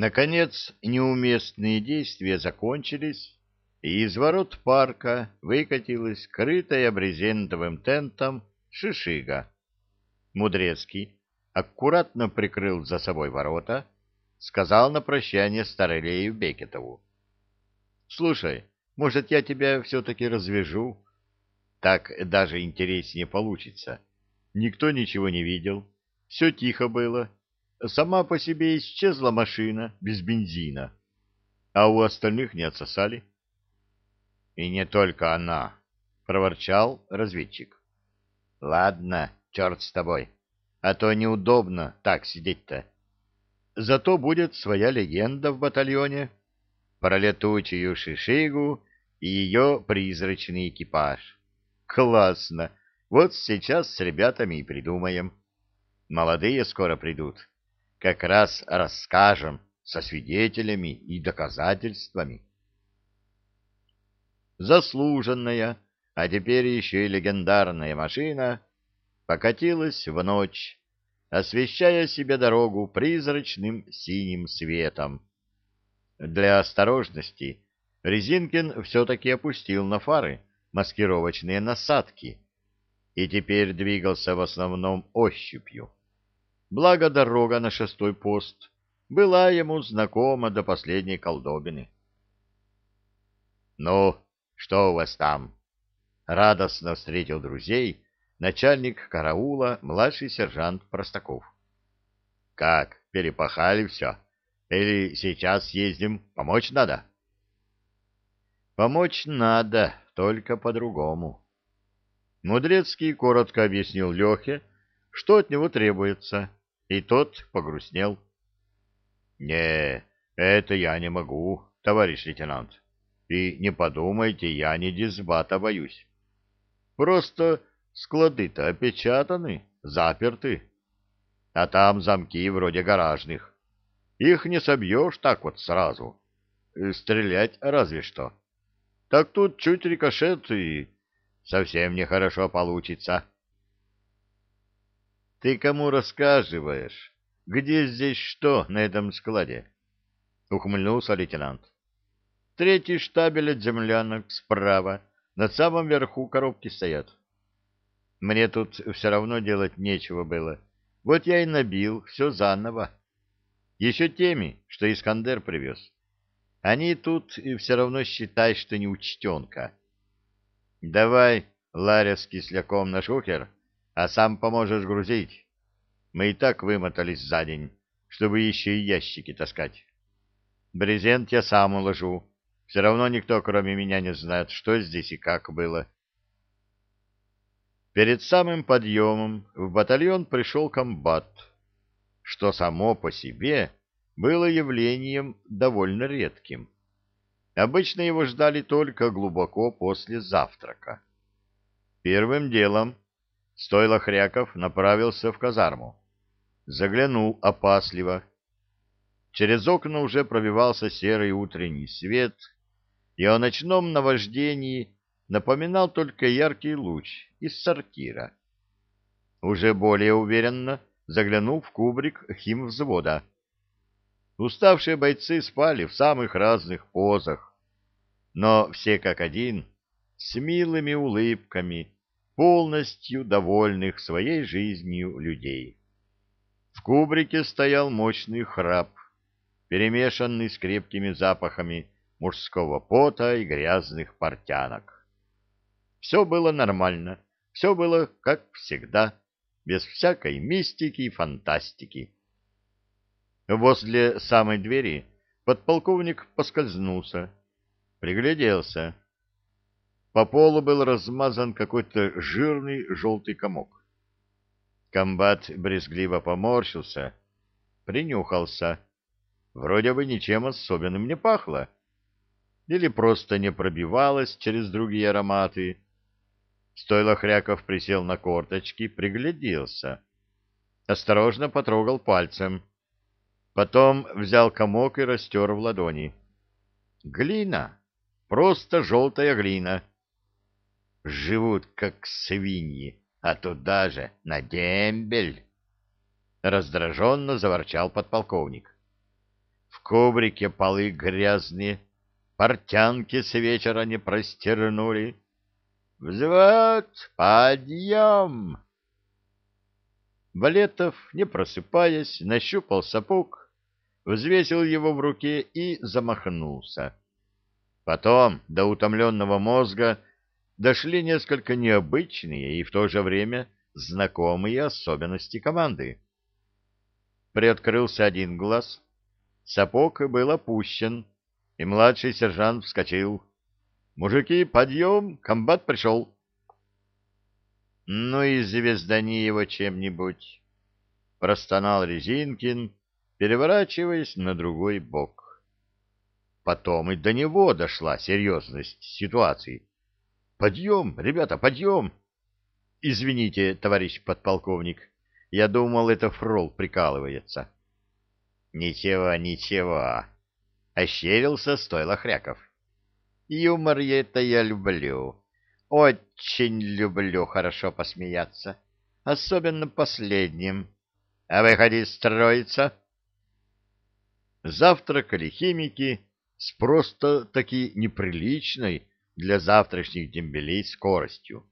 Наконец, неуместные действия закончились, и из ворот парка выкатилась крытая брезентовым тентом шишига. Мудрецкий аккуратно прикрыл за собой ворота, сказал на прощание Старелею Бекетову. — Слушай, может, я тебя все-таки развяжу? Так даже интереснее получится. Никто ничего не видел, все тихо было. Сама по себе исчезла машина без бензина, а у остальных не отсосали. — И не только она, — проворчал разведчик. — Ладно, черт с тобой, а то неудобно так сидеть-то. Зато будет своя легенда в батальоне про летучую шишигу и ее призрачный экипаж. Классно! Вот сейчас с ребятами и придумаем. Молодые скоро придут. Как раз расскажем со свидетелями и доказательствами. Заслуженная, а теперь еще и легендарная машина покатилась в ночь, освещая себе дорогу призрачным синим светом. Для осторожности Резинкин все-таки опустил на фары маскировочные насадки и теперь двигался в основном ощупью. Благо дорога на шестой пост была ему знакома до последней колдобины. — Ну, что у вас там? — радостно встретил друзей начальник караула, младший сержант Простаков. — Как, перепахали все? Или сейчас ездим, помочь надо? — Помочь надо, только по-другому. Мудрецкий коротко объяснил Лехе, что от него требуется, и тот погрустнел. — Не, это я не могу, товарищ лейтенант. И не подумайте, я не дисбата боюсь. Просто склады-то опечатаны, заперты. А там замки вроде гаражных. Их не собьешь так вот сразу. Стрелять разве что. Так тут чуть рикошет, и совсем нехорошо получится. — Ты кому рассказываешь? Где здесь что на этом складе? — ухмыльнулся лейтенант. — Третий штабель от землянок справа, на самом верху коробки стоят. Мне тут все равно делать нечего было. Вот я и набил все заново. Еще теми, что Искандер привез. Они тут и все равно считай, что не учтенка. Давай, Ларя с кисляком на шухер, а сам поможешь грузить. Мы и так вымотались за день, чтобы еще и ящики таскать. Брезент я сам уложу. Все равно никто, кроме меня, не знает, что здесь и как было. Перед самым подъемом в батальон пришел комбат, что само по себе было явлением довольно редким. Обычно его ждали только глубоко после завтрака. Первым делом стойло Хряков направился в казарму. Заглянул опасливо. Через окна уже пробивался серый утренний свет, и о ночном наваждении напоминал только яркий луч из сортира. Уже более уверенно заглянул в кубрик химвзвода. Уставшие бойцы спали в самых разных позах, но все как один, с милыми улыбками, полностью довольных своей жизнью людей. В кубрике стоял мощный храп, перемешанный с крепкими запахами мужского пота и грязных портянок. Все было нормально, все было как всегда, без всякой мистики и фантастики. Возле самой двери подполковник поскользнулся, пригляделся. По полу был размазан какой-то жирный желтый комок. Комбат брезгливо поморщился, принюхался. Вроде бы ничем особенным не пахло. Или просто не пробивалось через другие ароматы. Стойло Хряков присел на корточки, пригляделся. Осторожно потрогал пальцем. Потом взял комок и растер в ладони. Глина. Просто желтая глина. Живут, как свиньи, а туда же на дембель. Раздраженно заворчал подполковник. В коврике полы грязные, портянки с вечера не простернули. Взвод, подъем! Валетов, не просыпаясь, нащупал сапог, взвесил его в руке и замахнулся. Потом до утомленного мозга дошли несколько необычные и в то же время знакомые особенности команды. Приоткрылся один глаз, сапог был опущен, и младший сержант вскочил. «Мужики, подъем, комбат пришел!» «Ну и звездани его чем-нибудь!» — простонал Резинкин, переворачиваясь на другой бок. Потом и до него дошла серьезность ситуации. «Подъем, ребята, подъем!» «Извините, товарищ подполковник, я думал, это фрол прикалывается». «Ничего, ничего!» — ощерился стойло Хряков. «Юмор это я люблю. Очень люблю хорошо посмеяться, особенно последним. А выходи строиться. Завтракали химики с просто-таки неприличной для завтрашних дембелей скоростью.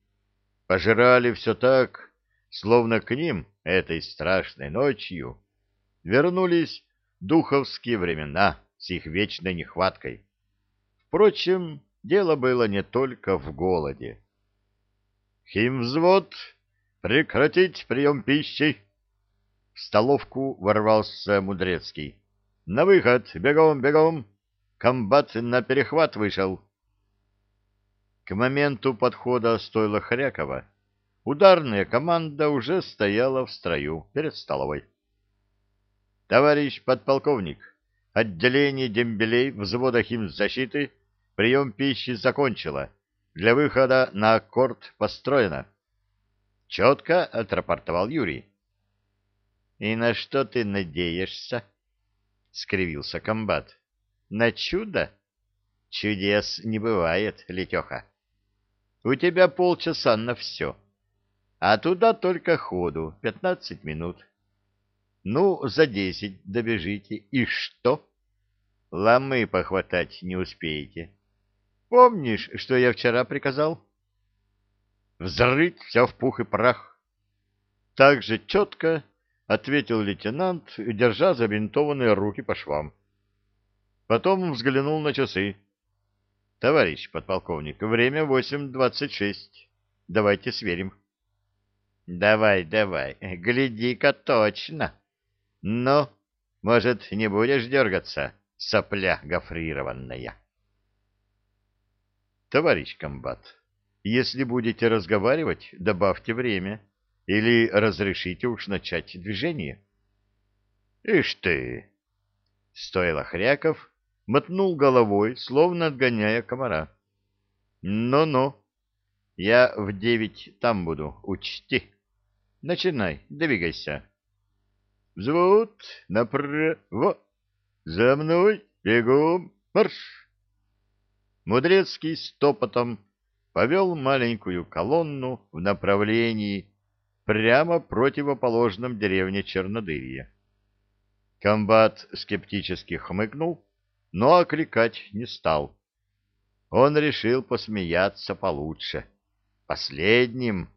Пожирали все так, словно к ним этой страшной ночью вернулись духовские времена с их вечной нехваткой. Впрочем, дело было не только в голоде. «Химвзвод, прекратить прием пищи!» В столовку ворвался Мудрецкий. «На выход! Бегом, бегом! Комбат на перехват вышел!» К моменту подхода стойла Хрякова ударная команда уже стояла в строю перед столовой. «Товарищ подполковник, отделение дембелей взвода химзащиты Прием пищи закончила. Для выхода на аккорд построено. Четко отрапортовал Юрий. — И на что ты надеешься? — скривился комбат. — На чудо? Чудес не бывает, Летеха. У тебя полчаса на все. А туда только ходу, пятнадцать минут. Ну, за десять добежите. И что? Ломы похватать не успеете. Помнишь, что я вчера приказал? Взрыть все в пух и прах. Так же четко ответил лейтенант, держа забинтованные руки по швам. Потом взглянул на часы. — Товарищ подполковник, время восемь двадцать шесть. Давайте сверим. — Давай, давай, гляди-ка точно. Но, может, не будешь дергаться, сопля гофрированная? Товарищ комбат, если будете разговаривать, добавьте время или разрешите уж начать движение. Ишь ты! Стоило Хряков, мотнул головой, словно отгоняя комара. Ну-ну, я в девять там буду, учти. Начинай, двигайся. Взвод направо, за мной, бегом, марш! Мудрецкий стопотом повел маленькую колонну в направлении прямо противоположном деревне Чернодырье. Комбат скептически хмыкнул, но окликать не стал. Он решил посмеяться получше. Последним